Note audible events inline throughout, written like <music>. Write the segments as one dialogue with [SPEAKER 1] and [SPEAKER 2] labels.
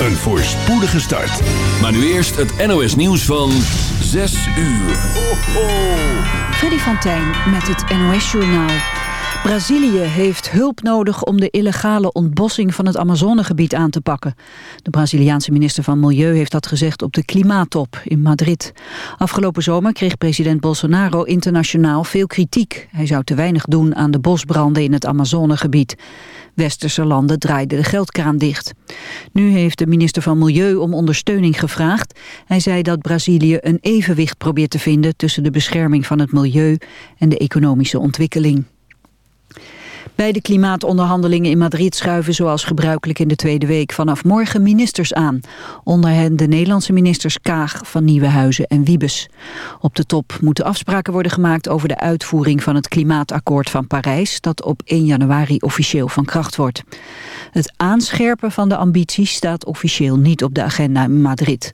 [SPEAKER 1] een voorspoedige start. Maar nu eerst het NOS nieuws van 6 uur.
[SPEAKER 2] Freddy van met het NOS Journaal. Brazilië heeft hulp nodig om de illegale ontbossing van het Amazonegebied aan te pakken. De Braziliaanse minister van Milieu heeft dat gezegd op de klimaattop in Madrid. Afgelopen zomer kreeg president Bolsonaro internationaal veel kritiek. Hij zou te weinig doen aan de bosbranden in het Amazonegebied. Westerse landen draaiden de geldkraan dicht. Nu heeft de minister van Milieu om ondersteuning gevraagd. Hij zei dat Brazilië een evenwicht probeert te vinden tussen de bescherming van het milieu en de economische ontwikkeling. Bij de klimaatonderhandelingen in Madrid schuiven zoals gebruikelijk in de tweede week vanaf morgen ministers aan. Onder hen de Nederlandse ministers Kaag, Van Nieuwenhuizen en Wiebes. Op de top moeten afspraken worden gemaakt over de uitvoering van het klimaatakkoord van Parijs, dat op 1 januari officieel van kracht wordt. Het aanscherpen van de ambities staat officieel niet op de agenda in Madrid.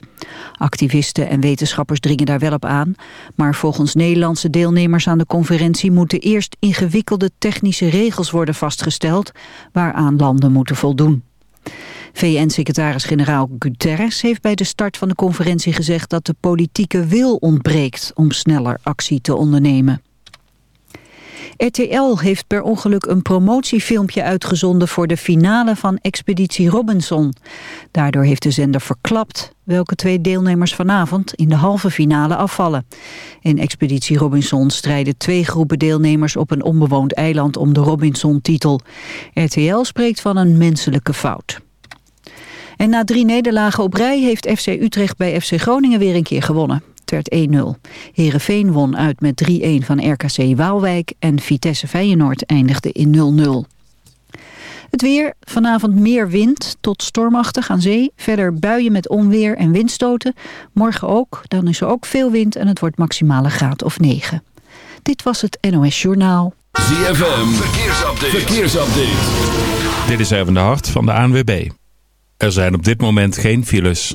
[SPEAKER 2] Activisten en wetenschappers dringen daar wel op aan, maar volgens Nederlandse deelnemers aan de conferentie moeten eerst ingewikkelde technische regels worden vastgesteld waaraan landen moeten voldoen. VN-secretaris-generaal Guterres heeft bij de start van de conferentie gezegd dat de politieke wil ontbreekt om sneller actie te ondernemen. RTL heeft per ongeluk een promotiefilmpje uitgezonden voor de finale van Expeditie Robinson. Daardoor heeft de zender verklapt welke twee deelnemers vanavond in de halve finale afvallen. In Expeditie Robinson strijden twee groepen deelnemers op een onbewoond eiland om de Robinson-titel. RTL spreekt van een menselijke fout. En na drie nederlagen op rij heeft FC Utrecht bij FC Groningen weer een keer gewonnen. Het werd 1-0. Heerenveen won uit met 3-1 van RKC Waalwijk en Vitesse Feyenoord eindigde in 0-0. Het weer, vanavond meer wind tot stormachtig aan zee. Verder buien met onweer en windstoten. Morgen ook, dan is er ook veel wind en het wordt maximale graad of 9. Dit was het NOS Journaal.
[SPEAKER 1] ZFM, verkeersupdate. verkeersupdate.
[SPEAKER 3] Dit is even de hart van de ANWB. Er zijn op dit moment geen files.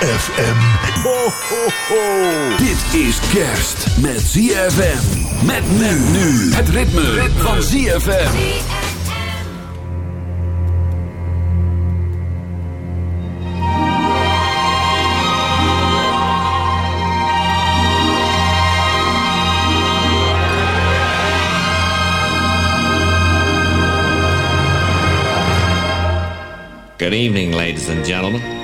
[SPEAKER 1] ZFM. Ho, ho, ho. Dit is kerst met ZFM. Met men nu. Het ritme, van ZFM.
[SPEAKER 4] Good evening, ladies and gentlemen.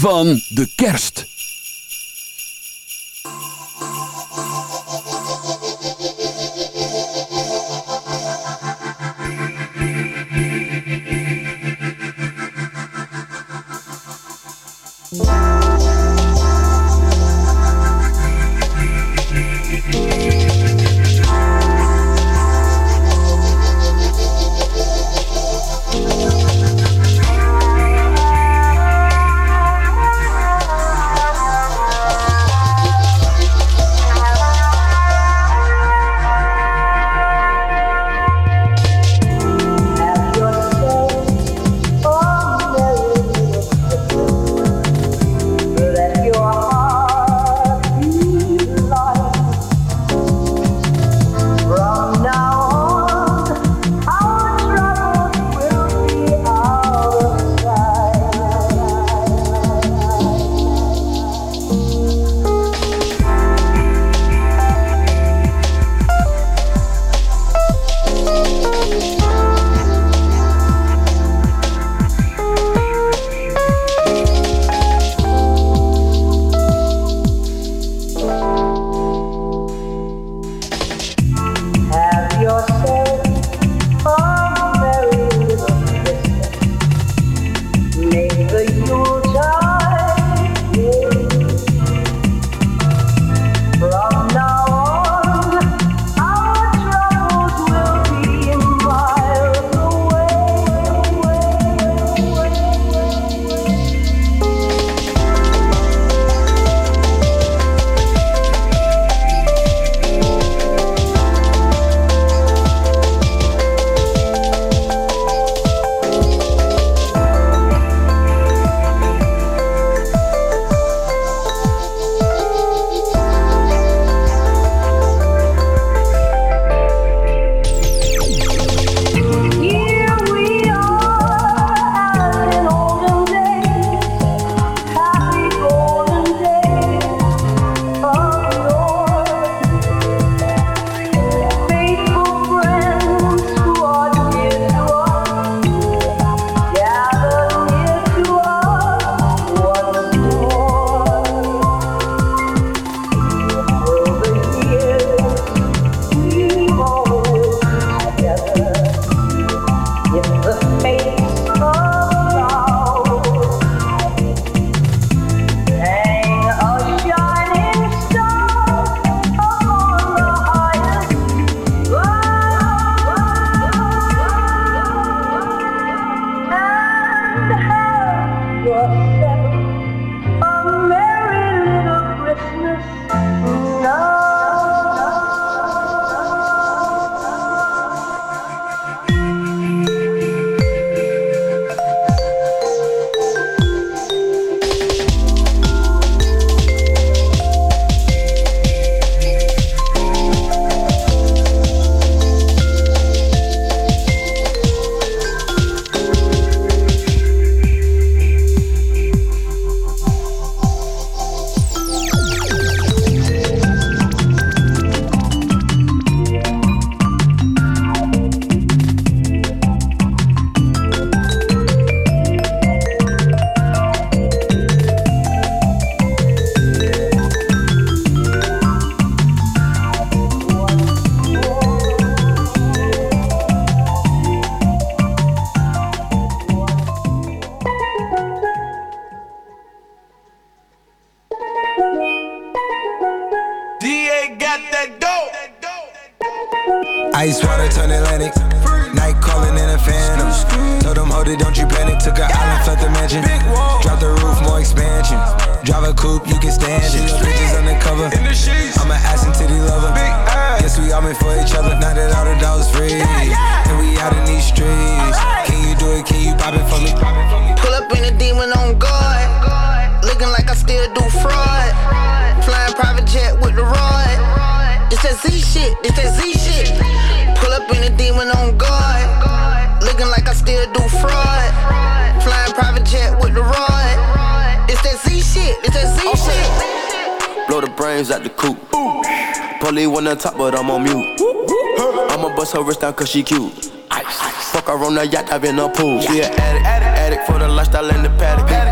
[SPEAKER 5] van de kerst.
[SPEAKER 6] at the
[SPEAKER 7] coop. Polly on the
[SPEAKER 8] top, but I'm on mute. I'ma bust her wrist down cause she cute. Ice. Fuck her on the yacht, I've been a pool. She an addict, addict, addict for the lifestyle and the paddock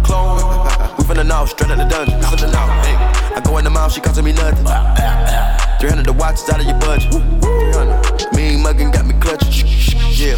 [SPEAKER 8] Clone. <laughs> We finna know, straight out the dungeon. Hey. I go in the mouth, she costing me nothing. <laughs> 300 the watch is out of your budget. 300. Mean muggin' got me clutching. <laughs> Yeah,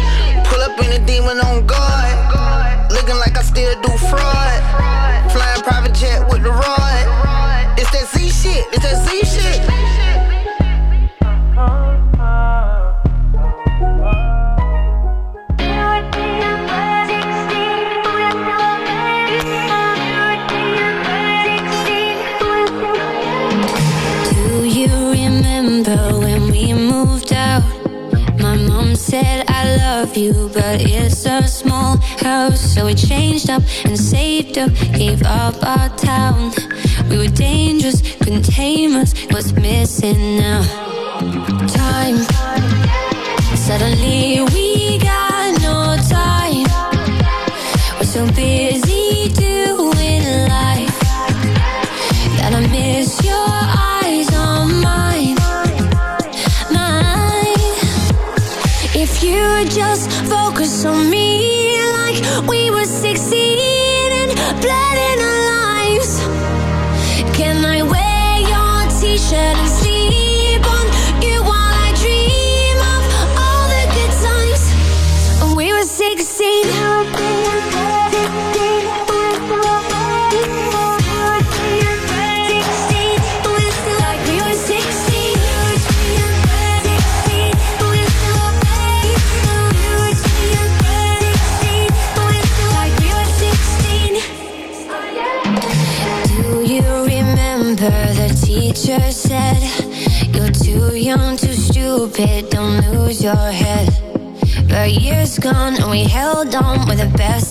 [SPEAKER 9] So we changed up and saved up, gave up our town. We were dangerous, couldn't tame us. What's missing now? Time. Suddenly we got no time. We're so busy doing life that I miss your eyes on mine, mine. If you would just focus on me gone and we held on with the best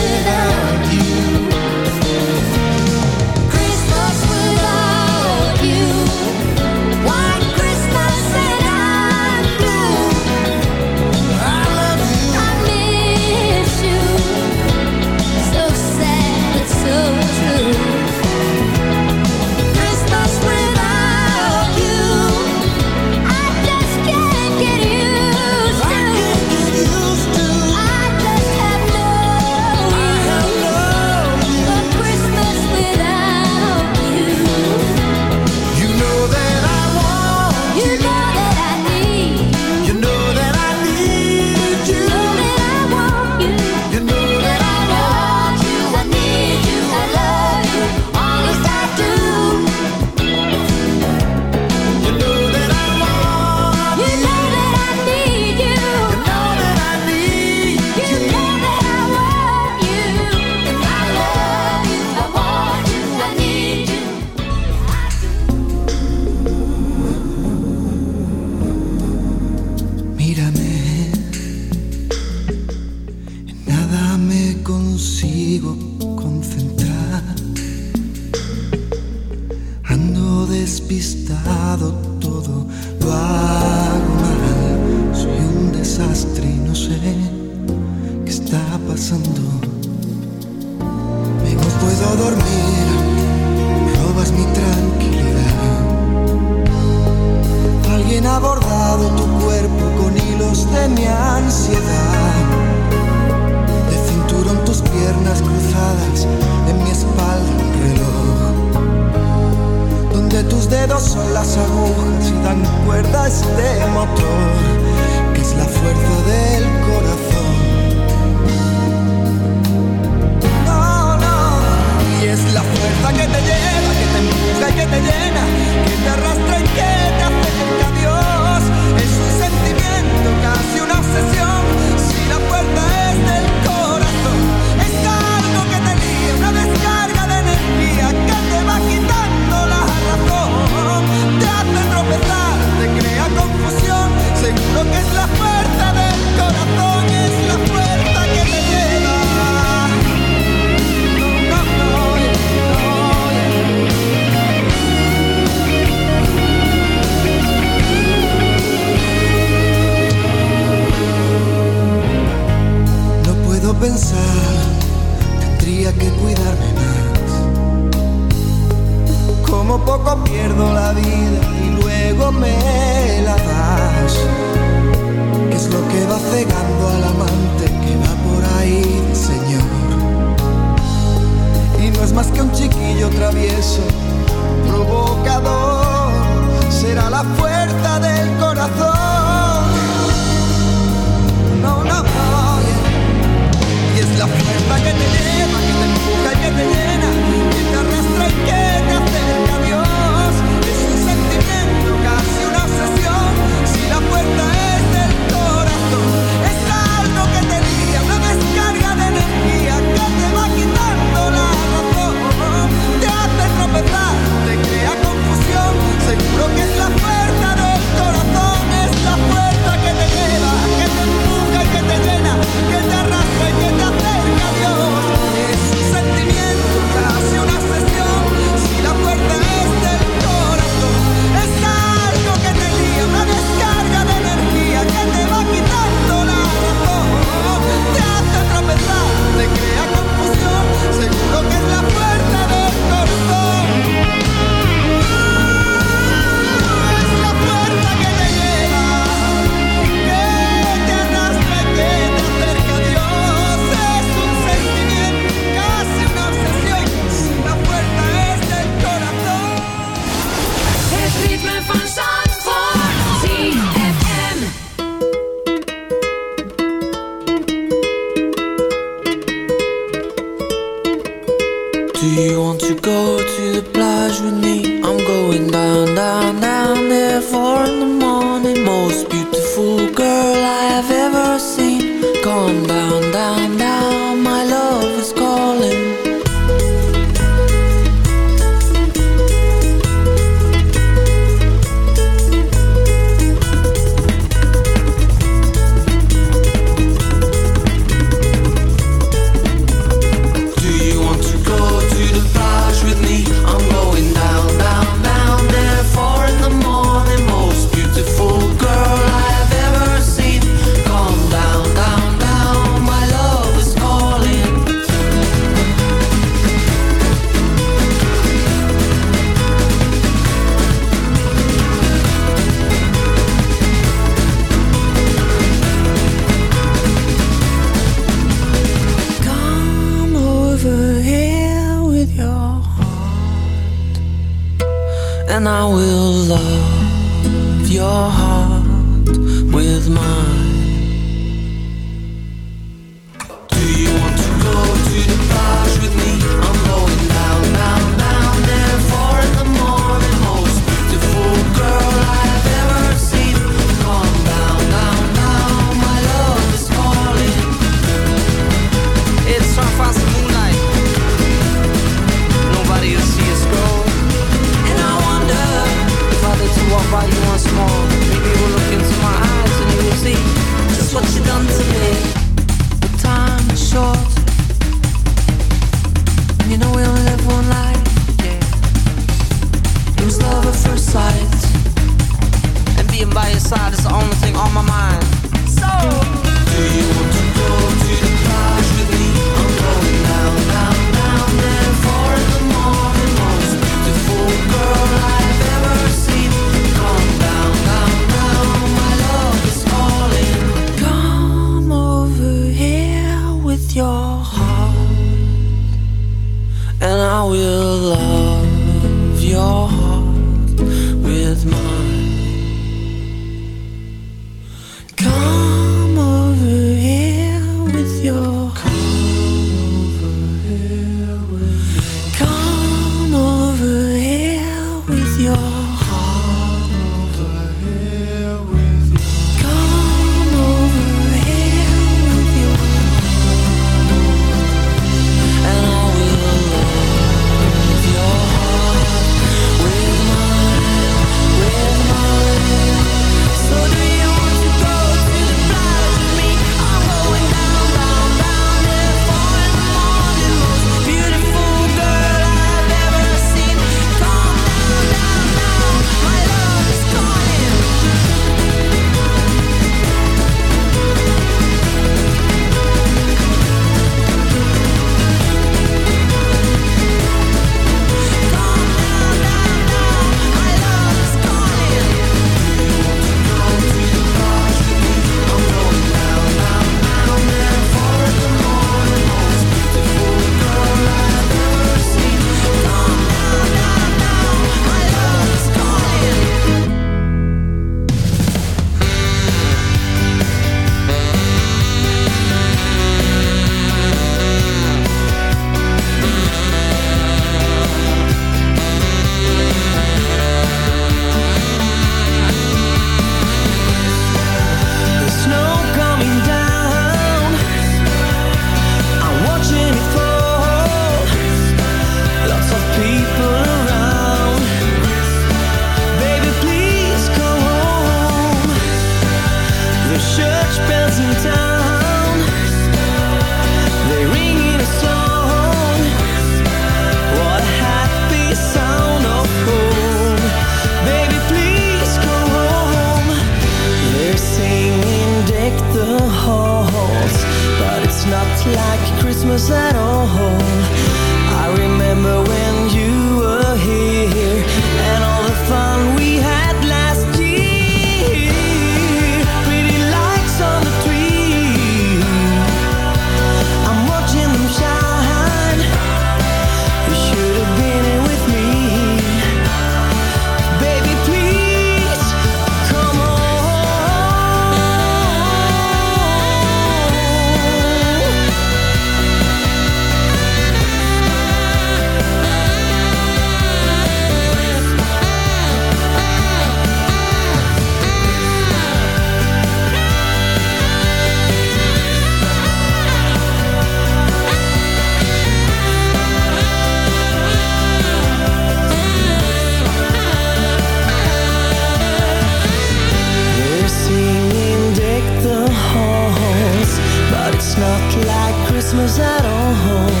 [SPEAKER 10] Christmas at all.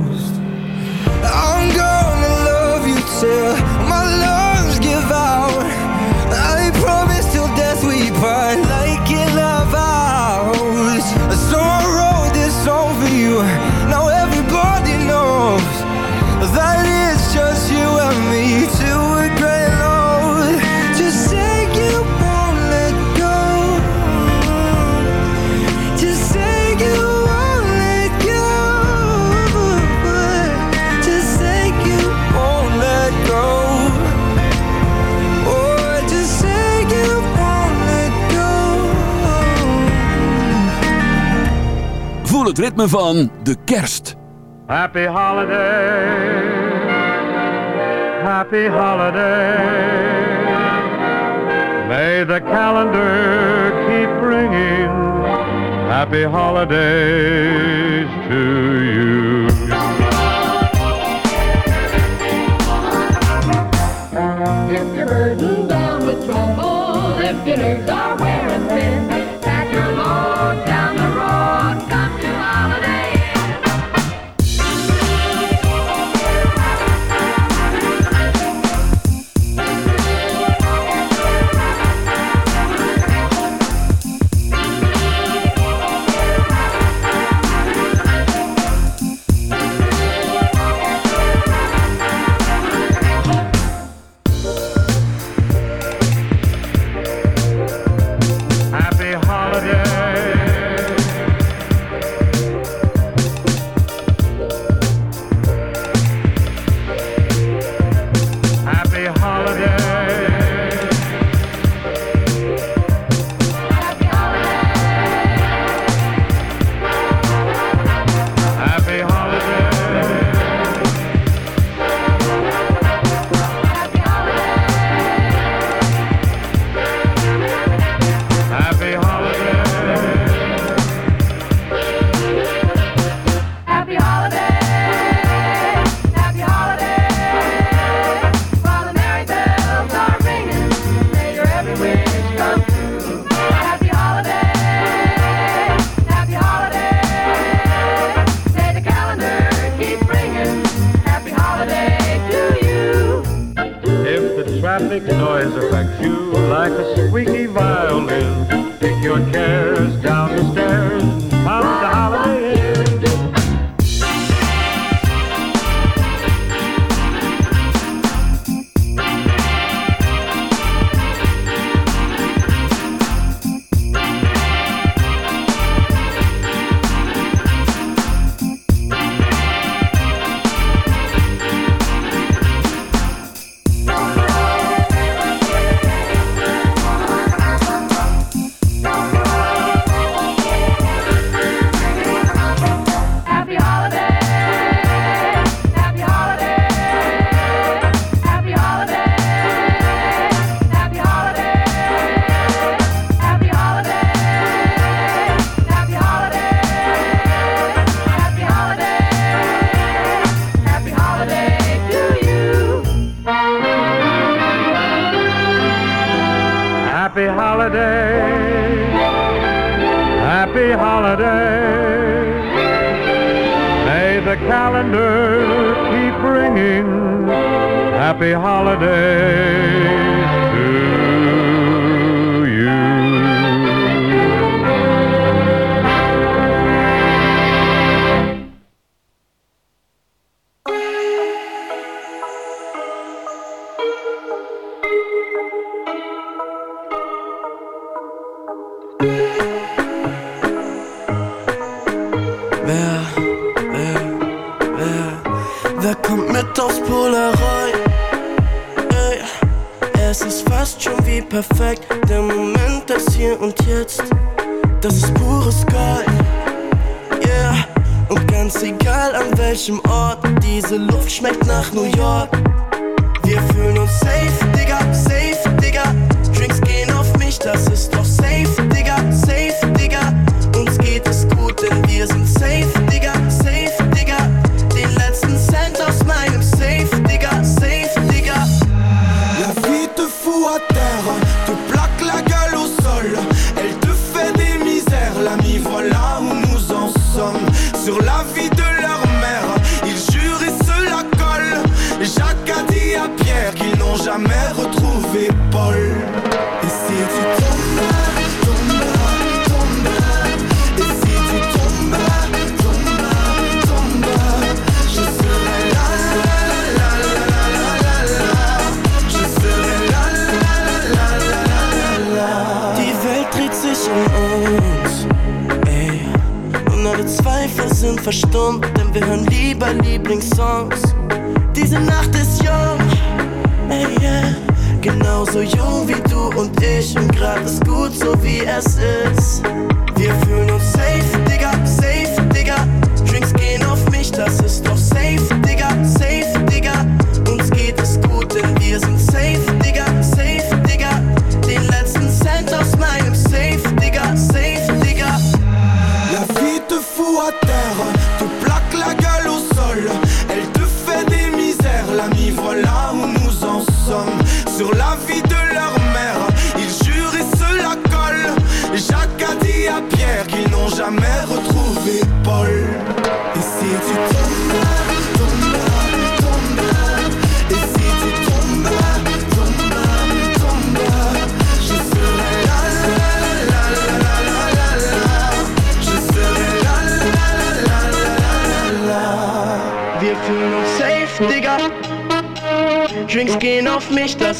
[SPEAKER 5] ritme van de kerst.
[SPEAKER 11] Happy holiday, happy holiday. May the calendar keep bringing happy holidays to you.